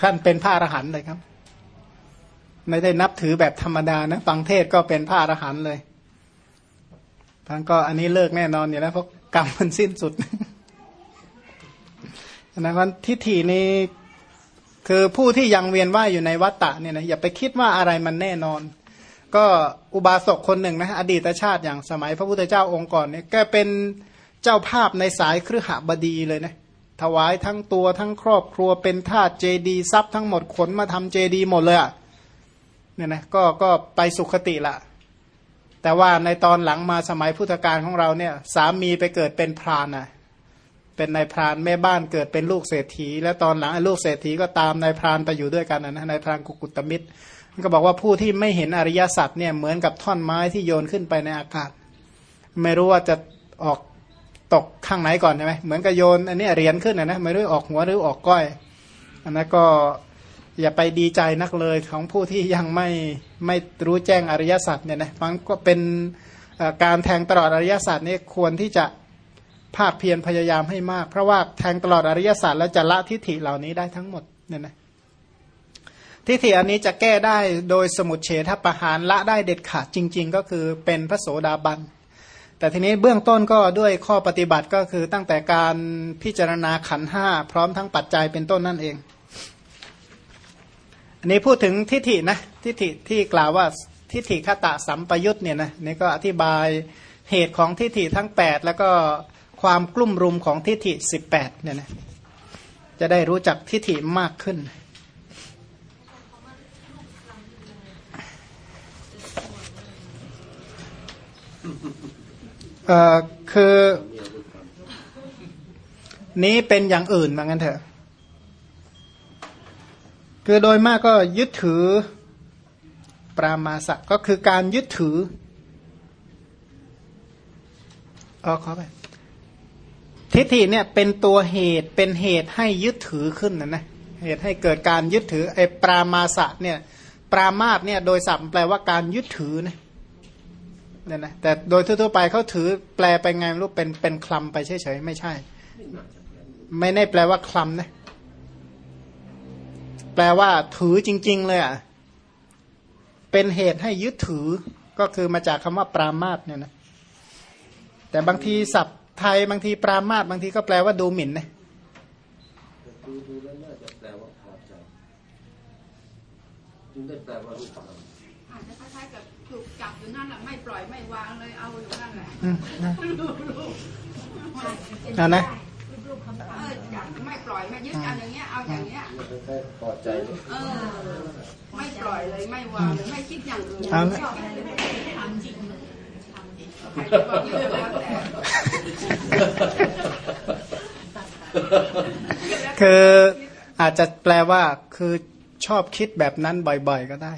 ท่านเป็นพระอรหันต์เลยครับ ไม่ได้นับถือแบบธรรมดานะ ฟังเทศก็เป็นพระอรหันต์เลยท่านก็อันนี้เลิกแน่นอนอยู่แล้วเพราะกรรมมันสิ้นสุดนะวันทิฏฐินี้คือผู้ที่ยังเวียนว่ายอยู่ในวัฏฏะเนี่ยนะอย่าไปคิดว่าอะไรมันแน่นอน ก็อุบาสกคนหนึ่งนะอดีตชาติอย่างสมัยพระพุทธเจ้าองค์ก่อนเนี่ยแกเป็นเจ้าภาพในสายเครือหบดีเลยนะ ถวายทั้งตัวทั้งครอบครัวเป็นทาสเจดีทรัพย์ทั้งหมดขนมาทำเจดีหมดเลยอะ่ะเนี่ยนะก็ก็ไปสุขติละแต่ว่าในตอนหลังมาสมัยพุทธกาลของเราเนี่ยสามีไปเกิดเป็นพรานอะเป็นนายพรานแม่บ้านเกิดเป็นลูกเศรษฐี แล้วตอนหลังลูกเศรษฐีก็ตามนายพรานไปอยู่ด้วยกันนะนายพรานกุกุตมิตรก็บอกว่าผู้ที่ไม่เห็นอริยสัจเนี่ยเหมือนกับท่อนไม้ที่โยนขึ้นไปในอากาศ ไม่รู้ว่าจะออก ตกข้างไหนก่อนใช่ไหมเหมือนกับโยนอันนี้เหรียญขึ้นนะนะไม่รู้ออกหัวหรือออกก้อยอันนั้นก็อย่าไปดีใจนักเลยของผู้ที่ยังไม่ไม่รู้แจ้งอริยสัจเนี่ยนะมันก็เป็นการแทงตลอดอริยสัจนี่ควรที่จะภาคเพียรพยายามให้มาก เพราะว่าแทงตลอดอริยสัจแล้วจะละทิฏฐิเหล่านี้ได้ทั้งหมดเนี่ยนะทิฏฐิอันนี้จะแก้ได้โดยสมุดเฉทประหารละได้เด็ดขาดจริง ๆ ก็คือเป็นพระโสดาบัน แต่ทีนี้เบื้องต้นก็ด้วยข้อปฏิบัติก็คือตั้งแต่การพิจารณาขันห้าพร้อมทั้งปัจจัยเป็นต้นนั่นเอง อันนี้พูดถึงทิฏฐินะทิฏฐิที่กล่าวว่าทิฏฐิขตะสัมปยุตเนี่ยนะนี่ก็อธิบายเหตุของทิฏฐิทั้ง 8 แล้วก็ความกลุ่มรุมของทิฏฐิสิบแปดเนี่ยนะจะได้รู้จักทิฏฐิมากขึ้น เอ่อคือนี้เป็นอย่างอื่นมางั้นเถอะ คือโดยมากก็ยึดถือปรามาสะก็คือการยึดถืออ๋อขอไปทิฏฐิเนี่ยเป็นตัวเหตุเป็นเหตุให้ยึดถือขึ้นนะนะเหตุให้เกิดการยึดถือไอ้ปรามาสะเนี่ย ปรามาสเนี่ยโดยสัมแปลว่าการยึดถือนะ เนี่ยนะแต่โดยทั่วๆไปเขาถือแปลไปไงรู้เป็นเป็นคลำไปเฉยๆไม่ใช่ ไม่ได้แปลว่าคลำนะแปลว่าถือจริง ๆ เลยอะเป็นเหตุให้ยึดถือก็คือมาจากคำว่าปรามาสเนี่ยนะแต่บางทีศัพท์ไทยบางทีปรามาสบางทีก็แปลว่าดูหมิ่นนะดูดูแล้วน่าจะแปลว่าพอใจจึงได้แปลว่ารูปธรรมอาจจะคล้ายๆกับ ถูกจับอยู่นั่นแหละไม่ปล่อยไม่วางเลยเอาอยู่นั่นแหละเอานะไม่ปล่อยไม่ยึดกันอย่างเงี้ยเอาอย่างเงี้ยพอใจเออไม่ปล่อยเลยไม่วางเลยไม่คิดอย่างอื่นเอาละคืออาจจะแปลว่าคือชอบคิดแบบนั้นบ่อยๆก็ได้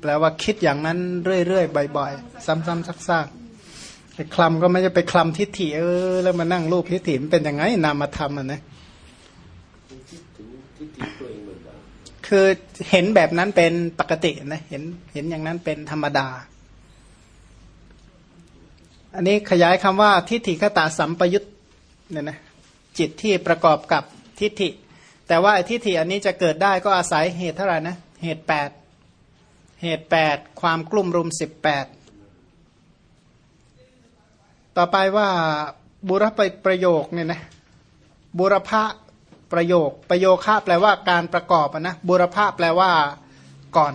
แปลว่าคิดอย่างนั้นเรื่อยๆบ่อยๆ ซ้ำๆซักๆไปคลำก็ไม่จะไปคลำทิฏฐิเออ แล้วมานั่งรูปทิฏฐิมันเป็นยังไงนามาทำอะนะคือเห็นแบบนั้นเป็นปกตินะเห็นเห็นอย่างนั้นเป็นธรรมดา อันนี้ขยายคำว่าทิฏฐิคตาสัมปยุตเนี่ยนะจิตที่ประกอบกับทิฏฐิ แต่ว่าทิฏฐิอันนี้จะเกิดได้ก็อาศัยเหตุเท่าไหร่นะเหตุแปด เหตุแปดความกลุ่มรุมสิบแปดต่อไปว่าบุรพประโยคเนี่ยนะบุรพะประโยค ประโยคะแปลว่าการประกอบนะบุรพะแปลว่าก่อน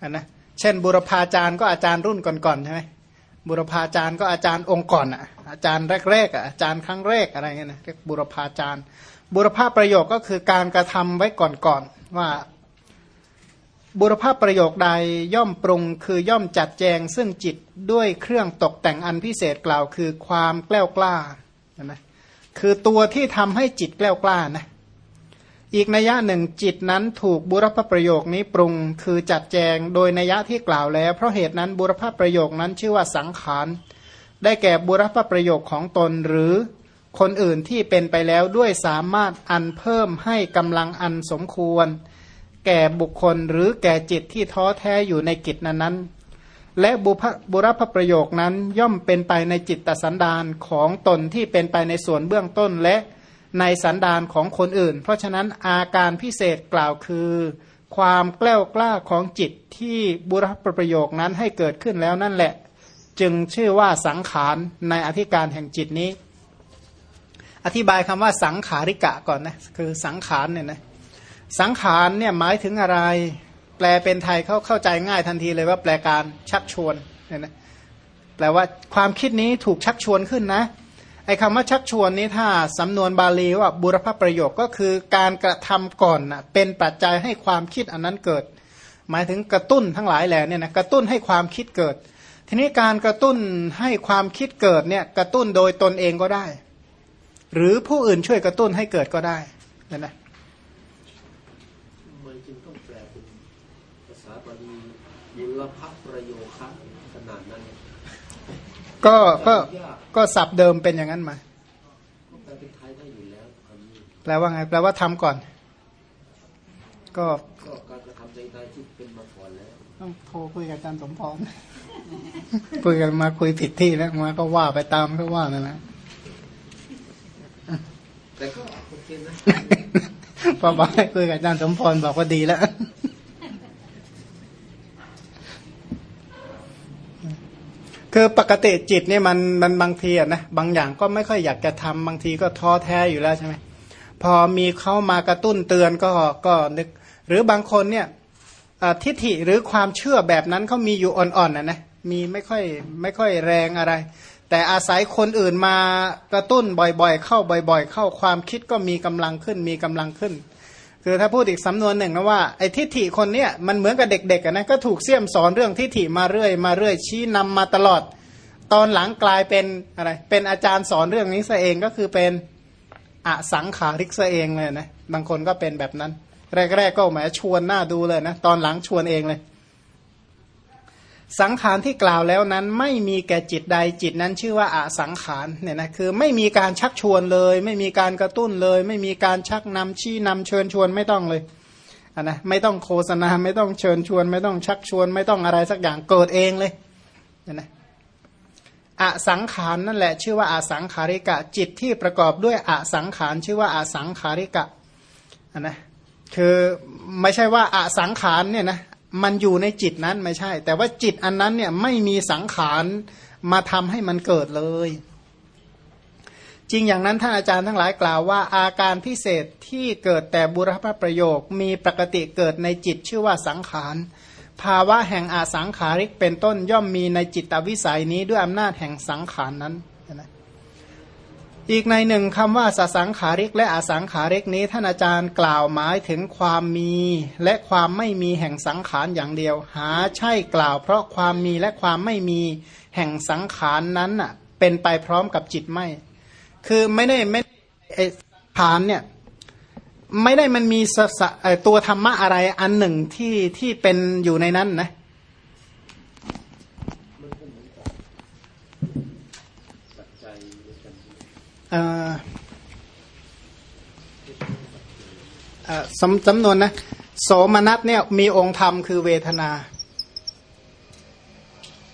อนนะเช่น บุรพาจารย์ก็อาจารย์รุ่นก่อนๆใช่ไหมบุรพาจารย์ก็อาจารย์องค์ก่อนอะอาจารย์แรกๆอะอาจารย์ครั้งแรกอะไรเงี้ยนะเรียกบุรพาจารย์ บุรพาประโยคก็คือการกระทำไว้ก่อนๆว่า บุรพาประโยคใดย่อมปรุงคือย่อมจัดแจง ซึ่งจิตด้วยเครื่องตกแต่งอันพิเศษกล่าวคือความแกล้วกล้านะคือตัวที่ทำให้จิตแกล้วกล้านะอีกนัยะหนึ่งจิตนั้นถูกบุรพประโยคนี้ปรุงคือจัดแจงโดยนัยะที่กล่าวแล้ว เพราะเหตุนั้นบุรพประโยคนั้นชื่อว่าสังขาร ได้แก่บุรพประโยคของตนหรือคนอื่นที่เป็นไปแล้วด้วยสามารถอันเพิ่มให้กำลังอันสมควร แก่บุคคลหรือแก่จิตที่ท้อแท้อยู่ในกิจนั้น ๆ และบุพบุรพประโยคนั้นย่อมเป็นไปในจิตตสันดานของตนที่เป็นไปในส่วนเบื้องต้นและในสันดานของคนอื่น เพราะฉะนั้นอาการพิเศษกล่าวคือ ความกล้ากล้าของจิตที่บุรพประโยคนั้นให้เกิดขึ้นแล้วนั่นแหละ จึงชื่อว่าสังขารในอธิการแห่งจิตนี้ อธิบายคำว่าสังขาริกะก่อนนะคือสังขารเนี่ยนะ สังขารเนี่ยหมายถึงอะไร แปลเป็นไทยเขาเข้าใจง่ายทันทีเลยว่าแปลการชักชวนเนี่ยนะแปลว่าความคิดนี้ถูกชักชวนขึ้นนะไอ้คำว่าชักชวนนี้ถ้าสำนวนบาลีว่าบุรพประโยคก็คือการกระทำก่อนนะเป็นปัจจัยให้ความคิดอันนั้นเกิด หมายถึงกระตุ้นทั้งหลายแหล่เนี่ยนะกระตุ้นให้ความคิดเกิด ทีนี้การกระตุ้นให้ความคิดเกิดเนี่ยกระตุ้นโดยตนเองก็ได้ หรือผู้อื่นช่วยกระตุ้นให้เกิดก็ได้นะนะมันจึงต้องแปลเป็นภาษาบาลี บุรพประโยคะขนาดนั้น ก็ก็ก็สับเดิมเป็นอย่างนั้นมาแปลเป็นไทยได้อยู่แล้วแปลว่าไง แปลว่าทำก่อน ก็การกระทำในใจที่เป็นมาก่อนแล้วต้องโทรคุยกับอาจารย์สมพรคุยกันมาคุยผิดที่แล้วมาก็ว่าไปตามก็ว่านั่นแหละแต่ก็โอเคนะพอบอกให้คุยกับอาจารย์สมพรบอกว่าดีแล้ว คือปกติจิตเนี่ยมันมันบางทีนะบางอย่างก็ไม่ค่อยอยากจะทำบางทีก็ท้อแท้อยู่แล้วใช่ไหมพอมีเข้ามากระตุ้นเตือนก็ก็นึก หรือบางคนเนี่ยทิฏฐิหรือความเชื่อแบบนั้นเขามีอยู่อ่อนๆนะนะมีไม่ค่อยไม่ค่อยแรงอะไร แต่อาศัยคนอื่นมากระตุ้นบ่อยๆ เข้าบ่อย ๆ เข้าความคิดก็มีกำลังขึ้นมีกำลังขึ้น คือถ้าพูดอีกสำนวนหนึ่งนะว่าไอ้ทิฏฐิคนเนี้ยมันเหมือนกับเด็กๆนะก็ถูกเสี่ยมสอนเรื่องทิฏฐิมาเรื่อยมาเรื่อยชี้นำมาตลอด ตอนหลังกลายเป็นอะไรเป็นอาจารย์สอนเรื่องนี้ซะเองก็คือเป็นอสังขาริกซะเองเลยนะบางคนก็เป็นแบบนั้น แรก ๆ ก็แหมชวนหน้าดูเลยนะตอนหลังชวนเองเลย สังขารที่กล่าวแล้วนั้นไม่มีแก่จิตใดจิตนั้นชื่อว่าอาสังขารเนี่ยนะคือไม่มีการชักชวนเลย ไม่มีการกระตุ้นเลย ไม่มีการชักนำชี้นำเชิญชวนไม่ต้องเลยนนะไม่ต้องโฆษณาไม่ต้องเชิญชวน ไม่ต้องชักชวน ไม่ต้องอะไรสักอย่างเกิดเองเลยเนี่ยนะอสังขารนั่นแหละชื่อว่าอาสังขาริกะ จิตที่ประกอบด้วยอสังขารชื่อว่าอาสังขาริกะนะคือไม่ใช่ว่าอาสังขารเนี่ยนะ มันอยู่ในจิตนั้นไม่ใช่ แต่ว่าจิตอันนั้นเนี่ยไม่มีสังขารมาทำให้มันเกิดเลย จริงอย่างนั้นท่านอาจารย์ทั้งหลายกล่าวว่า อาการพิเศษที่เกิดแต่บุรพประโยค มีปกติเกิดในจิตชื่อว่าสังขารภาวะแห่งอาสังขาริกเป็นต้นย่อมมีในจิตวิสัยนี้ด้วยอำนาจแห่งสังขารนนั้น อีกในหนึ่งคำว่าสสังขาริกและอสังขาริกนี้ท่านอาจารย์กล่าวหมายถึงความมีและความไม่มีแห่งสังขารอย่างเดียว หาใช่กล่าว เพราะความมีและความไม่มีแห่งสังขารนั้นอะ เป็นไปพร้อมกับจิตไม่ คือไม่ได้ไม่ผานเนี่ยไม่ได้มันมีตัวธรรมะอะไรอันหนึ่งที่ที่เป็นอยู่ในนั้นนะ สำจำนวนนะโสมนัสเนี่ยมีองค์ธรรมคือเวทนา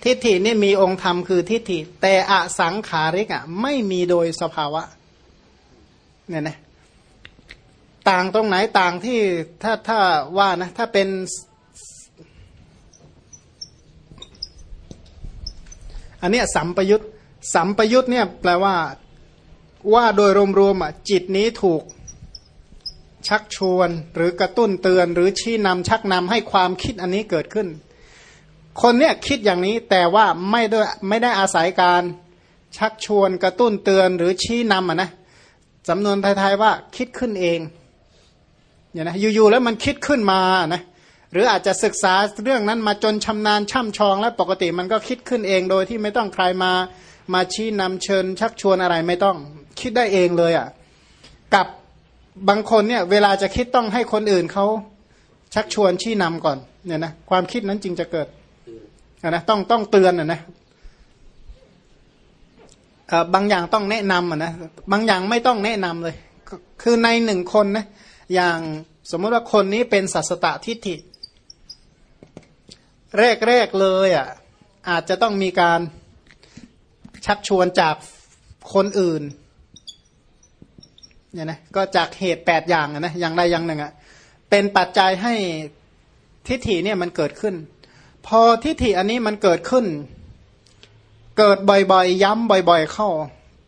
ทิฏฐินี่มีองค์ธรรมคือทิฏฐิ แต่อสังขาริกอะไม่มีโดยสภาวะเนี่ยนะต่างตรงไหนต่างที่ถ้าถ้าว่านะถ้าเป็นอันนี้สัมปยุตสัมปยุตเนี่ยแปลว่า ว่าโดยรวมๆจิตนี้ถูกชักชวนหรือกระตุ้นเตือน หรือชี้นำชักนำให้ความคิดอันนี้เกิดขึ้น คนเนี้ยคิดอย่างนี้แต่ว่าไม่ได้ไม่ได้อาศัยการชักชวนกระตุ้นเตือนหรือชี้นำอะนะสำนวนไทยๆว่าคิดขึ้นเองเนี่ยนะอยู่ๆแล้วมันคิดขึ้นมานะหรืออาจจะศึกษาเรื่องนั้นมาจนชำนาญช่ำชอง แล้วปกติมันก็คิดขึ้นเองโดยที่ไม่ต้องใครมามาชี้นำเชิญชักชวนอะไรไม่ต้อง คิดได้เองเลยอะ่ะกับบางคนเนี่ยเวลาจะคิดต้องให้คนอื่นเขาชักชวนชี้นำก่อนเนี่ยนะความคิดนั้นจริงจะเกิดนะต้องต้องเตือนนะบางอย่างต้องแนะนำนะบางอย่างไม่ต้องแนะนำเลย คือในหนึ่งคนนะอย่างสมมติว่าคนนี้เป็นสัสตทิฏฐิ แรกๆเลยอะอาจจะต้องมีการชักชวนจากคนอื่น เนี่ยนะก็จากเหตุแปดอย่างอะนะอย่างใดอย่างหนึ่งอะเป็นปัจจัยให้ทิฏฐิเนี่ยมันเกิดขึ้น พอทิฏฐิอันนี้มันเกิดขึ้น เกิดบ่อยๆ ย้ำบ่อย ๆ เข้า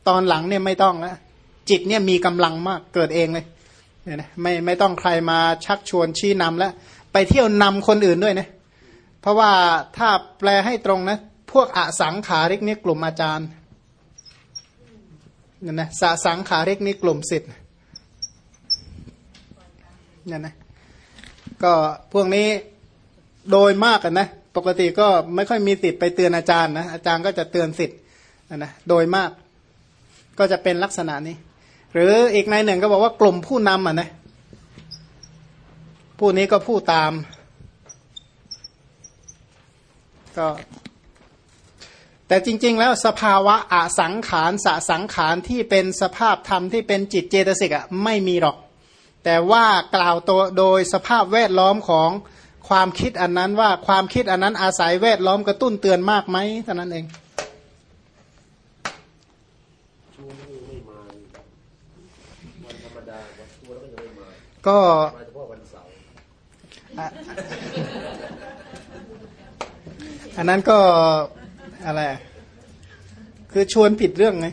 ตอนหลังเนี่ยไม่ต้องแล้วจิตเนี่ยมีกำลังมากเกิดเองเลยเนี่ยนะไม่ไม่ต้องใครมาชักชวนชี้นำแล้ว ไปเที่ยวนำคนอื่นด้วยนะเพราะว่าถ้าแปลให้ตรงนะ พวกอสังขาริกเนี่ยกลุ่มอาจารย์ เนี่ยนะสสังขาริกนี่กลุ่มสิทธิ์เนี่ยนะก็พวกนี้โดยมากนนะ ปกติก็ไม่ค่อยมีสิทธิ์ไปเตือนอาจารย์นะอาจารย์ก็จะเตือนสิทธิ์นะโดยมากก็จะเป็นลักษณะนี้ หรืออีกในหนึ่งก็บอกว่ากลุ่มผู้นำอะนะผู้นี้ก็ผู้ตาม ก็ แต่จริง ๆ แล้วสภาวะอสังขารสสังขารที่เป็นสภาพธรรมที่เป็นจิตเจตสิกอะไม่มีหรอก แต่ว่ากล่าวตัวโดยสภาพแวดล้อมของความคิดอันนั้นว่าความคิดอันนั้นอาศัยแวดล้อมกระตุ้นเตือนมากไหมเท่านั้นเองชวนก็ยังไม่มาวันธรรมดาวันชวนแล้วก็ยังไม่มาก็มาเฉพาะวันเสาร์อะอันนั้นก็ อะไรอะคือชวนผิดเรื่องไง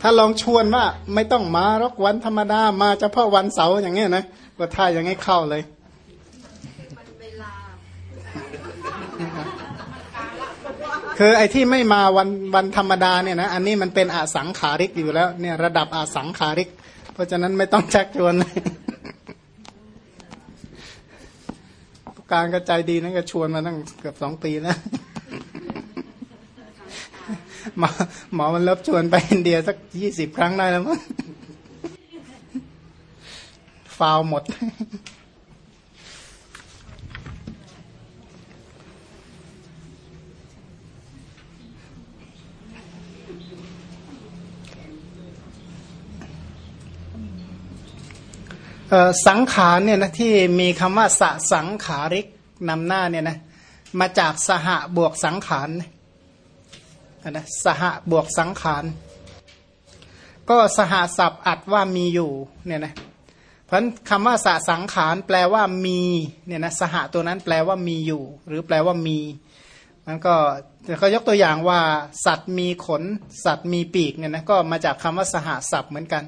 ถ้าลองชวนว่า ไม่ต้องมารอกวันธรรมดา มาเฉพาะวันเสาร์อย่างเงี้ยนะก็ท่าอย่างงี้เข้าเลยคือไอ้ที่ไม่มาวันวันธรรมดาเนี่ยนะอันนี้มันเป็นอสังขาริกอยู่แล้ว เนี่ยระดับอสังขาริก เพราะฉะนั้นไม่ต้องชักชวนเลย ผู้ การกระจายดีนั่นก็ชวนมาตั้งเกือบสองปีแล้วหมอหมอมันรับชวนไปอินเดียสักยี่สิบครั้งได้แล้วมั้งฟาวหมด สังขารเนี่ยนะที่มีคำว่าสสังขาริกนำหน้าเนี่ยนะมาจากสหบวกสังขารนะนะสหบวกสังขารก็สหศัพท์อัดว่ามีอยู่เนี่ยนะเพราะคำว่าสสังขารแปลว่ามีเนี่ยนะสหตัวนั้นแปลว่ามีอยู่ หรือแปลว่ามีมันก็เขายกตัวอย่างว่า สัตว์มีขน สัตว์มีปีกเนี่ยนะก็มาจากคำว่าสหศัพท์เหมือนกัน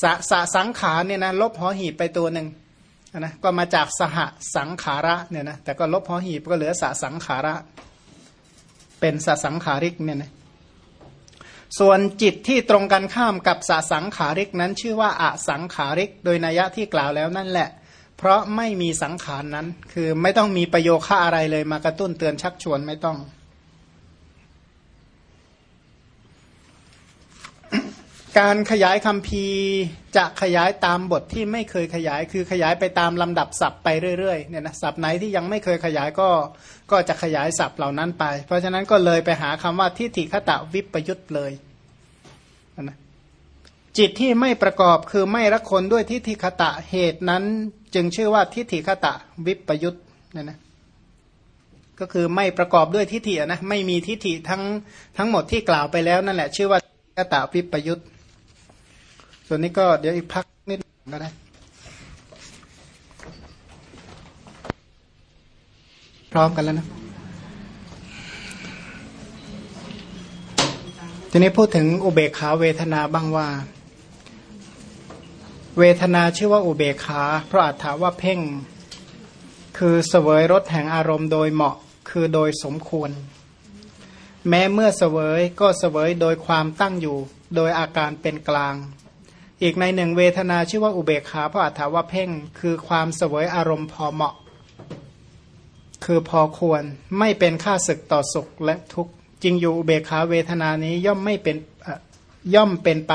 สสสังขารเนี่ยนะลบหอหีบไปตัวหนึ่งนะก็มาจากสหสังขาระเนี่ยนะแต่ก็ลบหอหีบก็เหลือสสังขาระ เป็นสสังขาริกเนี่ยนะส่วนจิตที่ตรงกันข้ามกับสสังขาริกนั้นชื่อว่าอสังขาริก โดยนัยะที่กล่าวแล้วนั่นแหละ เพราะไม่มีสังขารนั้น คือไม่ต้องมีประโยค่าอะไรเลยมากระตุ้นเตือนชักชวนไม่ต้อง การขยายคำพีจะขยายตามบทที่ไม่เคยขยาย คือขยายไปตามลำดับศัพท์ไปเรื่อยๆเนี่ยนะศัพท์ไหนที่ยังไม่เคยขยายก็ก็จะขยายศัพท์เหล่านั้นไป เพราะฉะนั้นก็เลยไปหาคำว่าทิฏฐิคตะวิปยุตเลยนะจิตที่ไม่ประกอบคือไม่รักคนด้วยทิฏฐิคตะเหตุนั้นจึงชื่อว่าทิฏฐิคตะวิปยุตเนี่ยนะก็คือไม่ประกอบด้วยทิฏฐินะไม่มีทิฏฐิทั้งทั้งหมดที่กล่าวไปแล้วนั่นแหละ ชื่อว่าคตะวิปยุต ส่วนนี้ก็เดี๋ยวอีกพักนิดก็ได้ พร้อมกันแล้วนะ ทีนี้พูดถึงอุเบกขาเวทนาบ้างว่า เวทนาชื่อว่าอุเบกขาเพราะอัตถาว่าเพ่ง คือเสวยรสแห่งอารมณ์โดยเหมาะคือโดยสมควร แม้เมื่อเสวยก็เสวยโดยความตั้งอยู่ โดยอาการเป็นกลาง อีกในหนึ่งเวทนาชื่อว่าอุเบกขาเพราะอัตถาว่าเพ่งคือความเสวยอารมณ์พอเหมาะ คือพอควรไม่เป็นค่าศึกต่อสุขและทุกข์จริงอยู่อุเบกขาเวทนานี้ย่อมไม่เป็นย่อมเป็นไป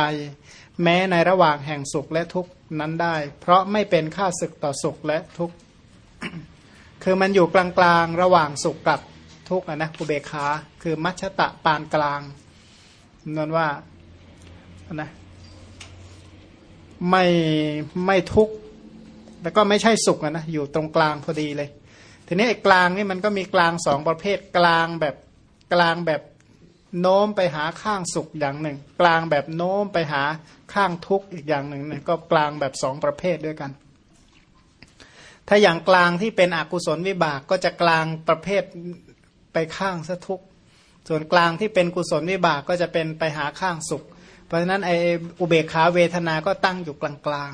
แม้ในระหว่างแห่งสุขและทุกข์นั้นได้ เพราะไม่เป็นค่าศึกต่อสุขและทุกข์คือมันอยู่กลางๆระหว่างสุขกับทุกข์นะอุเบกขาคือมัชตะปานกลางนวนว่านะ ไม่ไม่ทุกข์แล้วก็ไม่ใช่สุขนะอยู่ตรงกลางพอดีเลย ทีนี้ไอ้กลางนี่มันก็มีกลางสองประเภทกลางแบบกลางแบบโน้มไปหาข้างสุขอย่างหนึ่ง กลางแบบโน้มไปหาข้างทุกข์อีกอย่างหนึ่งเนี่ยก็กลางแบบสองประเภทด้วยกัน ถ้าอย่างกลางที่เป็นอกุศลวิบากก็จะกลางประเภทไปข้างสะทุกข์ส่วนกลางที่เป็นกุศลวิบากก็จะเป็นไปหาข้างสุข เพราะฉะนั้นไออุเบกขาเวทนาก็ตั้งอยู่กลางกลาง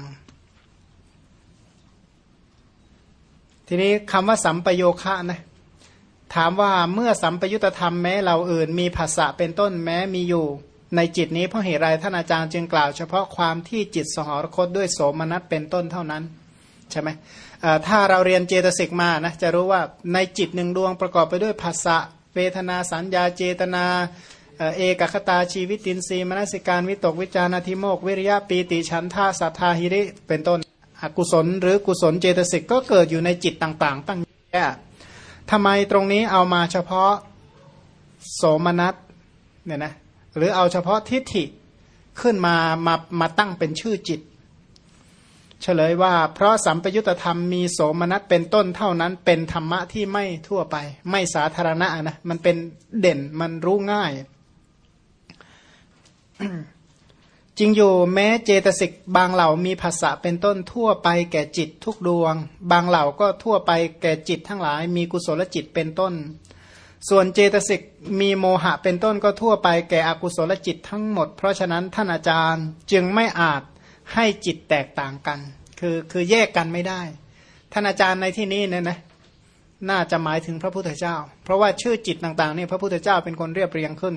ทีนี้คำว่าสัมปโยคะนะถามว่าเมื่อสัมปยุตธรรมแม้เราอื่น มีภาษะเป็นต้นแม้มีอยู่ ในจิตนี้เพราะเหตุไรท่านอาจารย์จึงกล่าวเฉพาะความที่จิตสหรคตด้วยโสมนัสเป็นต้นเท่านั้นใช่ไหมถ้าเราเรียนเจตสิกมานะจะรู้ว่าในจิตหนึ่งดวงประกอบไปด้วยภาษะเวทนาสัญญาเจตนา เอกคตาชีวิตินทรีย์มนสิการวิตกวิจารณทิโมกวิริยะปีติฉันทาสัทธาหิริเป็นต้นอกุศล หรือกุศลเจตสิกก็เกิดอยู่ในจิตต่าง ๆ ตั้งแย่ทำไมตรงนี้เอามาเฉพาะโสมนัสเนี่ยนะหรือเอาเฉพาะทิฏฐิขึ้นมามามาตั้งเป็นชื่อจิต เฉลยว่าเพราะสัมปยุตธรรมมีโสมนัสเป็นต้นเท่านั้นเป็นธรรมะที่ไม่ทั่วไป ไม่สาธารณะนะมันเป็นเด่นมันรู้ง่าย จริงอยู่แม้เจตสิกบางเหล่ามีภาษะเป็นต้นทั่วไปแก่จิตทุกดวง บางเหล่าก็ทั่วไปแก่จิตทั้งหลาย มีกุศลจิตเป็นต้น ส่วนเจตสิกมีโมหะเป็นต้นก็ทั่วไปแก่อกุศลจิตทั้งหมด เพราะฉะนั้นท่านอาจารย์จึงไม่อาจให้จิตแตกต่างกัน คือคือแยกกันไม่ได้ ท่านอาจารย์ในที่นี้เนี่ยนะน่าจะหมายถึงพระพุทธเจ้า เพราะว่าชื่อจิตต่างๆเนี่ยพระพุทธเจ้าเป็นคนเรียบเรียงขึ้น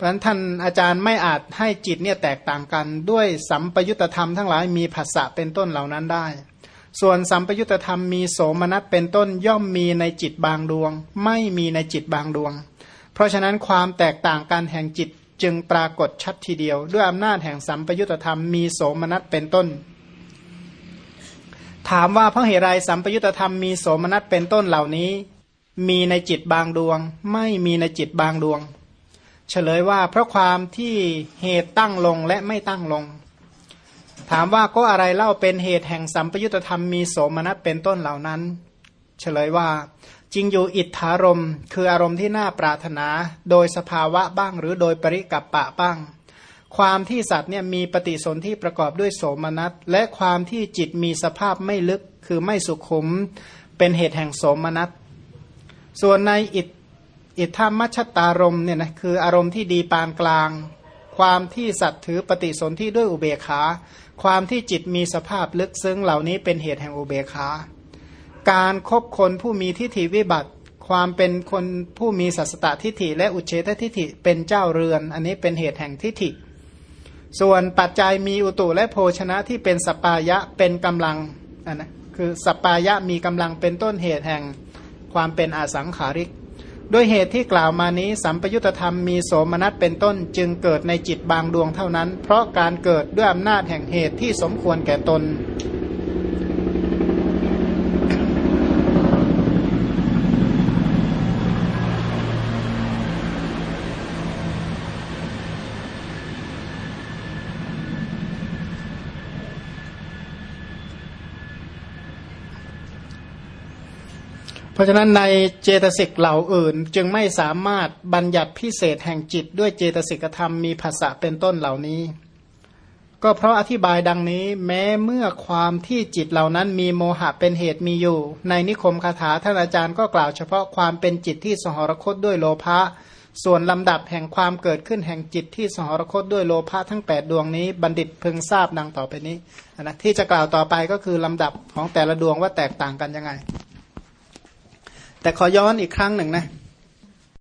เพราะฉะนั้นท่านอาจารย์ไม่อาจให้จิตเนี่ยแตกต่างกันด้วยสัมปยุตธรรมทั้งหลายมีภาษะเป็นต้นเหล่านั้นได้ ส่วนสัมปยุตธรรมมีโสมนัสเป็นต้นย่อมมีในจิตบางดวง ไม่มีในจิตบางดวง เพราะฉะนั้นความแตกต่างกันแห่งจิตจึงปรากฏชัดทีเดียว ด้วยอำนาจแห่งสัมปยุตธรรมมีโสมนัสเป็นต้น ถามว่าเพราะเหตุไรสัมปยุตธรรมมีโสมนัสเป็นต้นเหล่านี้ มีในจิตบางดวง ไม่มีในจิตบางดวง เฉลยว่าเพราะความที่เหตุตั้งลงและไม่ตั้งลง ถามว่าก็อะไรเล่าเป็นเหตุแห่งสัมปยุตธรรมมีโสมนัสเป็นต้นเหล่านั้น เฉลยว่าจริงอยู่อิทธารมคืออารมณ์ที่น่าปรารถนา โดยสภาวะบ้าง หรือโดยปริกับปะบ้าง ความที่สัตว์เนี่ยมีปฏิสนธิประกอบด้วยโสมนัส และความที่จิตมีสภาพไม่ลึกคือไม่สุขุม เป็นเหตุแห่งโสมนัส ส่วนในอิท อิทธามัชตารมเนี่ยนะคืออารมณ์ที่ดีปานกลาง ความที่สัตว์ถือปฏิสนธิด้วยอุเบกขา ความที่จิตมีสภาพลึกซึ้งเหล่านี้เป็นเหตุแห่งอุเบกขา การคบคนผู้มีทิฏฐิวิบัติ ความเป็นคนผู้มีสัสสตทิฏฐิและอุเฉททิฏฐิเป็นเจ้าเรือน อันนี้เป็นเหตุแห่งทิฏฐิ ส่วนปัจจัยมีอุตุและโภชนะที่เป็นสัปปายะเป็นกำลังอันนะคือสัปปายะมีกำลังเป็นต้นเหตุแห่งความเป็นอสังขาริก ด้วยเหตุที่กล่าวมานี้ สัมปยุตธรรมมีโสมนัสเป็นต้นจึงเกิดในจิตบางดวงเท่านั้น เพราะการเกิดด้วยอำนาจแห่งเหตุที่สมควรแก่ตน ราะฉะนั้นในเจตสิกเหล่าอื่นจึงไม่สามารถบัญญัติพิเศษแห่งจิตด้วยเจตสิกธรรมมีภาษาเป็นต้นเหล่านี้ ก็เพราะอธิบายดังนี้ แม้เมื่อความที่จิตเหล่านั้นมีโมหะเป็นเหตุมีอยู่ ในนิคมคาถาท่านอาจารย์ก็กล่าวเฉพาะความเป็นจิตที่สหรคตด้วยโลภะส่วนลำดับแห่งความเกิดขึ้นแห่งจิตที่สหรคตด้วยโลภะทั้ง 8 ดวงนี้ บัณฑิตพึงทราบดังต่อไปนี้นะที่จะกล่าวต่อไปก็คือลำดับของแต่ละดวงว่าแตกต่างกันยังไง แต่ขอย้อนอีกครั้งหนึ่งนะ